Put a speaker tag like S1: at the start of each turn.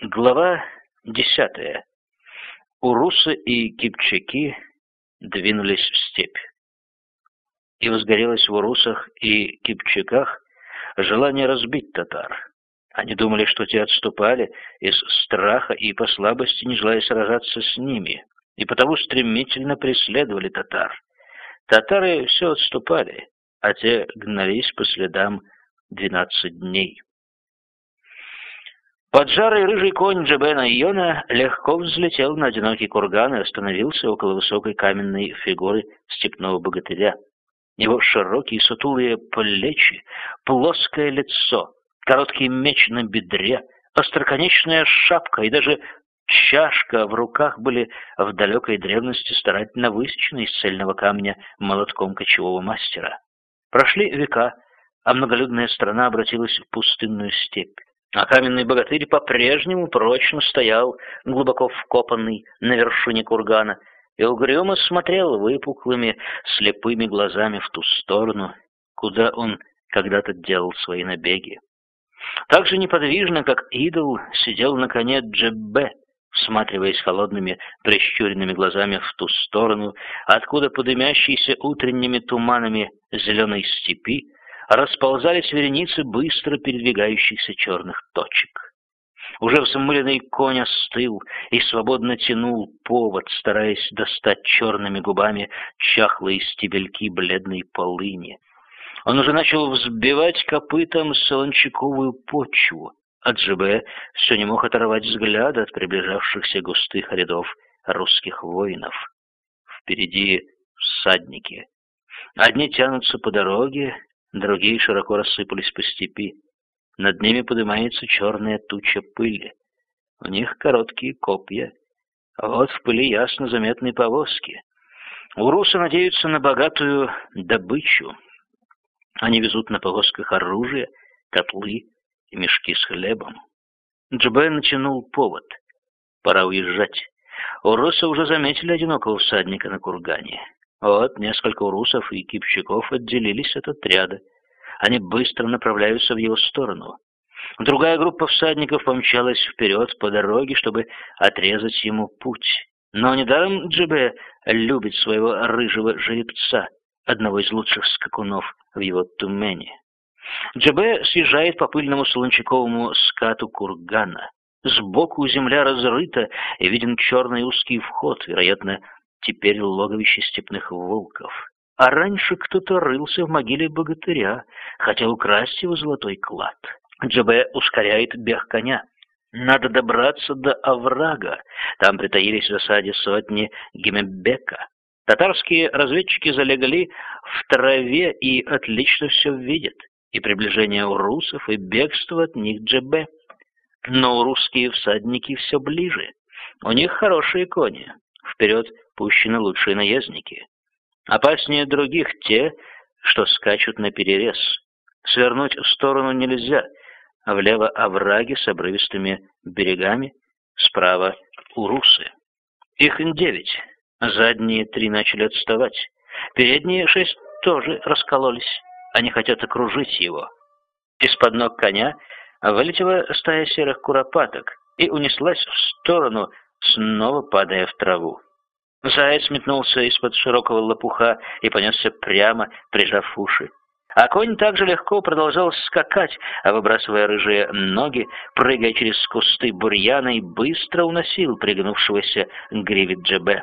S1: Глава десятая. Урусы и кипчаки двинулись в степь. И возгорелось в урусах и кипчаках желание разбить татар. Они думали, что те отступали из страха и по слабости, не желая сражаться с ними, и потому стремительно преследовали татар. Татары все отступали, а те гнались по следам двенадцать дней. Поджарый рыжий конь Джебена Йона легко взлетел на одинокий курган и остановился около высокой каменной фигуры степного богатыря. Его широкие сутулые плечи, плоское лицо, короткий меч на бедре, остроконечная шапка и даже чашка в руках были в далекой древности старательно высечены из цельного камня молотком кочевого мастера. Прошли века, а многолюдная страна обратилась в пустынную степь. А каменный богатырь по-прежнему прочно стоял, глубоко вкопанный на вершине кургана, и угрюмо смотрел выпуклыми, слепыми глазами в ту сторону, куда он когда-то делал свои набеги. Так же неподвижно, как идол, сидел на коне Джеббе, всматриваясь холодными, прищуренными глазами в ту сторону, откуда по дымящейся утренними туманами зеленой степи расползались вереницы быстро передвигающихся черных точек. Уже взмыленный конь остыл и свободно тянул повод, стараясь достать черными губами чахлые стебельки бледной полыни. Он уже начал взбивать копытом солончаковую почву, а ДЖБ все не мог оторвать взгляда от приближавшихся густых рядов русских воинов. Впереди всадники. Одни тянутся по дороге, другие широко рассыпались по степи. Над ними поднимается черная туча пыли. У них короткие копья. Вот в пыли ясно заметны повозки. Урусы надеются на богатую добычу. Они везут на повозках оружие, котлы и мешки с хлебом. Джбе натянул повод. Пора уезжать. Урусы уже заметили одинокого всадника на кургане. Вот несколько урусов и кипчаков отделились от отряда. Они быстро направляются в его сторону. Другая группа всадников помчалась вперед по дороге, чтобы отрезать ему путь. Но недаром Джебе любит своего рыжего жеребца, одного из лучших скакунов в его тумене. Джебе съезжает по пыльному солончаковому скату кургана. Сбоку земля разрыта, и виден черный узкий вход, вероятно, теперь логовище степных волков. А раньше кто-то рылся в могиле богатыря, хотел украсть его золотой клад. Джабе ускоряет бег коня. Надо добраться до оврага. Там притаились в засаде сотни Гимебека. Татарские разведчики залегли в траве и отлично все видят. И приближение урусов, и бегство от них Джебе. Но русские всадники все ближе. У них хорошие кони. Вперед пущены лучшие наездники. Опаснее других те, что скачут на перерез. Свернуть в сторону нельзя, а влево овраги с обрывистыми берегами, справа урусы. Их девять, задние три начали отставать. Передние шесть тоже раскололись, они хотят окружить его. Из-под ног коня вылетела стая серых куропаток и унеслась в сторону, снова падая в траву. Заяц метнулся из-под широкого лопуха и понесся прямо, прижав уши. А конь также легко продолжал скакать, а выбрасывая рыжие ноги, прыгая через кусты бурьяна и быстро уносил пригнувшегося к гриве Джебе.